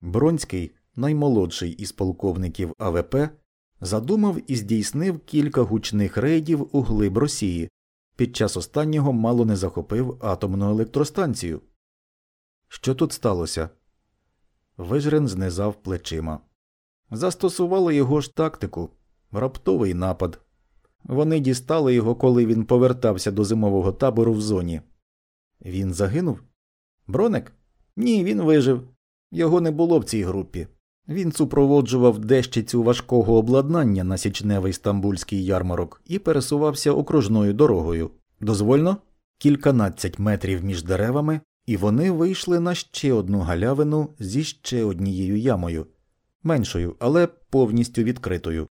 Бронський, наймолодший із полковників АВП, задумав і здійснив кілька гучних рейдів у глиб Росії. Під час останнього мало не захопив атомну електростанцію. Що тут сталося? Вижрен знизав плечима. Застосували його ж тактику раптовий напад. Вони дістали його, коли він повертався до зимового табору в зоні. Він загинув? Броник? Ні, він вижив. Його не було в цій групі. Він супроводжував дещицю важкого обладнання на січневий стамбульський ярмарок і пересувався окружною дорогою. Дозвольно кільканадцять метрів між деревами, і вони вийшли на ще одну галявину зі ще однією ямою, меншою, але повністю відкритою.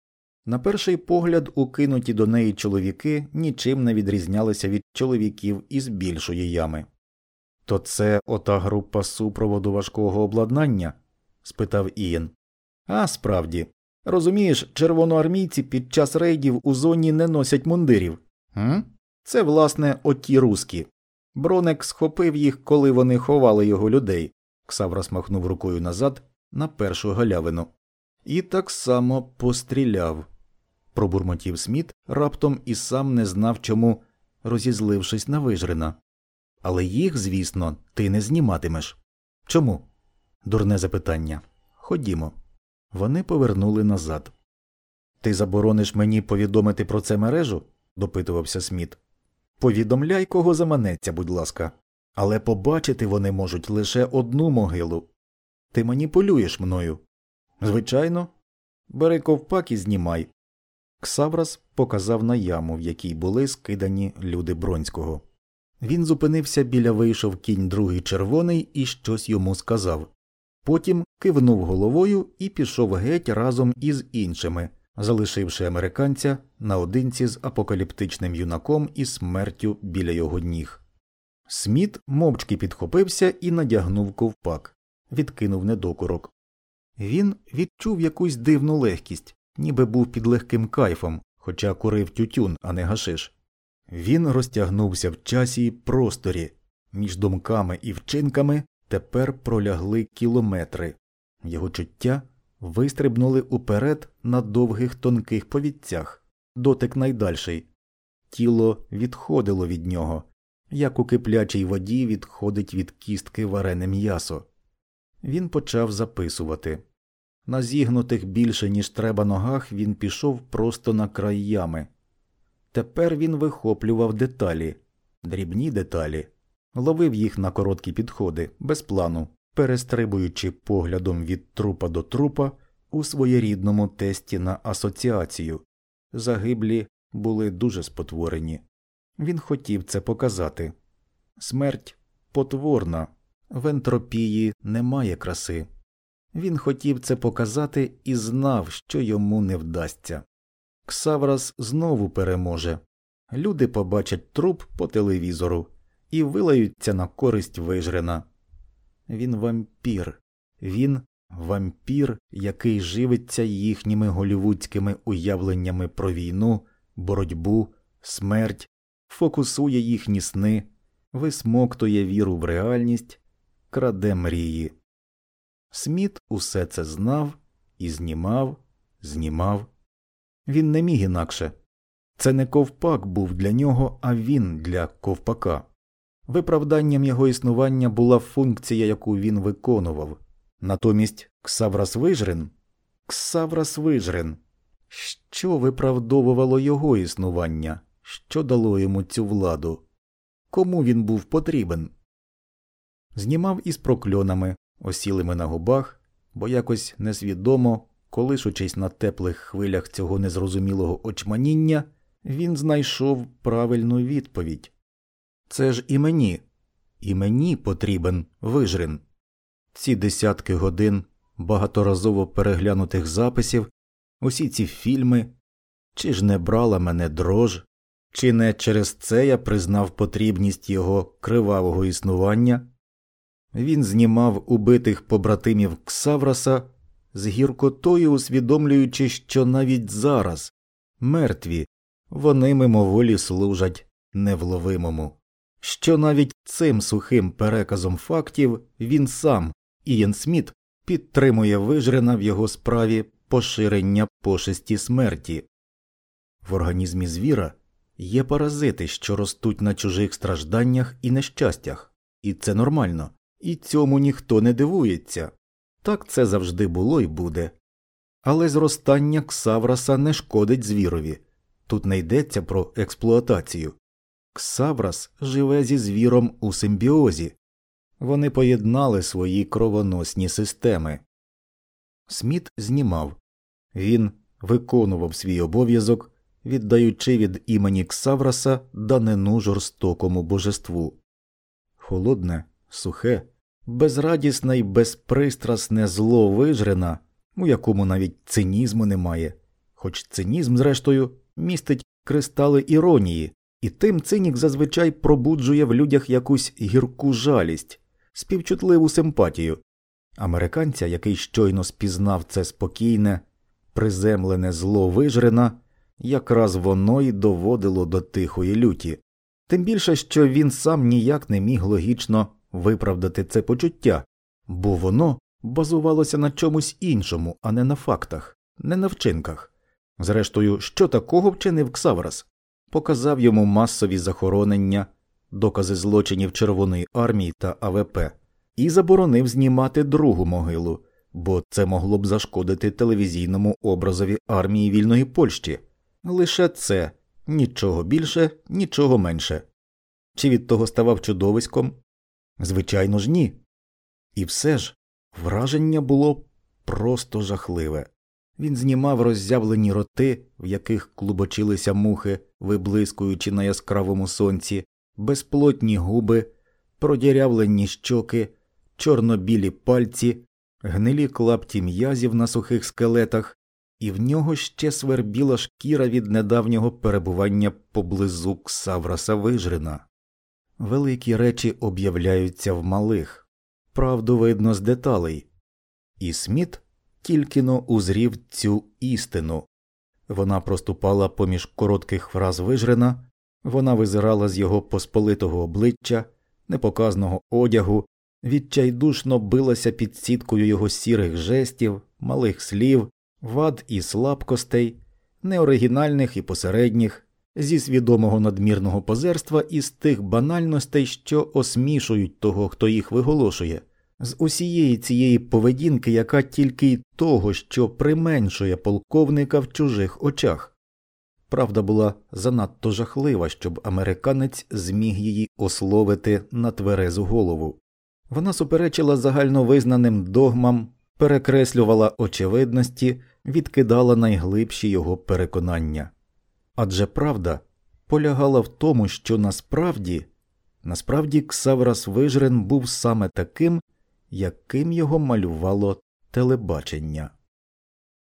На перший погляд, укинуті до неї чоловіки нічим не відрізнялися від чоловіків із більшої ями. То це ота група супроводу важкого обладнання? спитав Ієн. А справді. Розумієш, червоноармійці під час рейдів у зоні не носять мундирів. М? Це, власне, оті руски. Бронек схопив їх, коли вони ховали його людей. Ксаврас махнув рукою назад на першу галявину. І так само постріляв. пробурмотів Сміт раптом і сам не знав чому, розізлившись на вижрина. Але їх, звісно, ти не зніматимеш. Чому? Дурне запитання. Ходімо. Вони повернули назад. Ти заборониш мені повідомити про це мережу? допитувався Сміт. Повідомляй, кого заманеться, будь ласка, але побачити вони можуть лише одну могилу. Ти маніпулюєш мною. Звичайно, бери ковпак і знімай. Ксаврас показав на яму, в якій були скидані люди Бронського. Він зупинився біля вийшов кінь другий червоний і щось йому сказав. Потім кивнув головою і пішов геть разом із іншими, залишивши американця наодинці з апокаліптичним юнаком і смертю біля його ніг. Сміт мовчки підхопився і надягнув ковпак, відкинув недокурок. Він відчув якусь дивну легкість, ніби був під легким кайфом, хоча курив тютюн, а не гашиш. Він розтягнувся в часі й просторі, між думками і вчинками тепер пролягли кілометри, його чуття вистрибнули уперед на довгих тонких повідцях, дотик найдальший. Тіло відходило від нього, як у киплячій воді відходить від кістки варене м'ясо. Він почав записувати. На зігнутих більше, ніж треба ногах, він пішов просто на край ями. Тепер він вихоплював деталі, дрібні деталі, ловив їх на короткі підходи, без плану, перестрибуючи поглядом від трупа до трупа у своєрідному тесті на асоціацію. Загиблі були дуже спотворені. Він хотів це показати. Смерть потворна, в ентропії немає краси. Він хотів це показати і знав, що йому не вдасться. Ксаврас знову переможе. Люди побачать труп по телевізору і вилаються на користь вижрена. Він вампір, він вампір, який живиться їхніми голівудськими уявленнями про війну, боротьбу, смерть, фокусує їхні сни, висмоктує віру в реальність, краде мрії. Сміт усе це знав і знімав, знімав. Він не міг інакше. Це не ковпак був для нього, а він для ковпака. Виправданням його існування була функція, яку він виконував. Натомість Ксаврас Вижрин Ксаврас Вижрин. Що виправдовувало його існування, що дало йому цю владу? Кому він був потрібен? Знімав із прокльонами, осілими на губах, бо якось несвідомо, колишучись на теплих хвилях цього незрозумілого очманіння, він знайшов правильну відповідь. Це ж і мені, і мені потрібен вижрин. Ці десятки годин багаторазово переглянутих записів, усі ці фільми, чи ж не брала мене дрож, чи не через це я признав потрібність його кривавого існування. Він знімав убитих побратимів Ксавраса з гіркотою усвідомлюючи, що навіть зараз мертві вони мимоволі служать невловимому, що навіть цим сухим переказом фактів він сам, Ієн Сміт, підтримує вижрена в його справі поширення пошесті смерті. В організмі звіра є паразити, що ростуть на чужих стражданнях і нещастях, і це нормально, і цьому ніхто не дивується. Так це завжди було і буде. Але зростання Ксавраса не шкодить звірові. Тут не йдеться про експлуатацію. Ксаврас живе зі звіром у симбіозі. Вони поєднали свої кровоносні системи. Сміт знімав він виконував свій обов'язок, віддаючи від імені Ксавраса данину жорстокому божеству. Холодне, сухе, безрадісне й безпристрасне зло вижрена, у якому навіть цинізму немає, хоч цинізм, зрештою, містить кристали іронії, і тим цинік зазвичай пробуджує в людях якусь гірку жалість, співчутливу симпатію. Американця, який щойно спізнав це спокійне, приземлене зло вижрена, якраз воно й доводило до тихої люті, тим більше, що він сам ніяк не міг логічно виправдати це почуття, бо воно базувалося на чомусь іншому, а не на фактах, не на вчинках. Зрештою, що такого вчинив Ксаврас? Показав йому масові захоронення, докази злочинів Червоної армії та АВП, і заборонив знімати другу могилу, бо це могло б зашкодити телевізійному образові армії вільної Польщі. Лише це нічого більше, нічого менше. Чи від того ставав чудовиськом? Звичайно ж, ні. І все ж враження було просто жахливе. Він знімав роззявлені роти, в яких клубочилися мухи, виблискуючи на яскравому сонці, безплотні губи, продірявлені щоки, чорно-білі пальці, гнилі клапті м'язів на сухих скелетах, і в нього ще свербіла шкіра від недавнього перебування поблизу Ксавраса Вижрина. Великі речі об'являються в малих, правду видно з деталей, і Сміт тільки но узрів цю істину. Вона проступала поміж коротких фраз Вижрина, вона визирала з його посполитого обличчя, непоказного одягу, відчайдушно билася під сіткою його сірих жестів, малих слів, вад і слабкостей, неоригінальних і посередніх, зі свідомого надмірного позерства і з тих банальностей, що осмішують того, хто їх виголошує, з усієї цієї поведінки, яка тільки й того, що применшує полковника в чужих очах. Правда була занадто жахлива, щоб американець зміг її ословити на тверезу голову. Вона суперечила загальновизнаним догмам, перекреслювала очевидності, відкидала найглибші його переконання. Адже правда полягала в тому, що насправді, насправді Ксаврас Вижрен був саме таким, яким його малювало телебачення.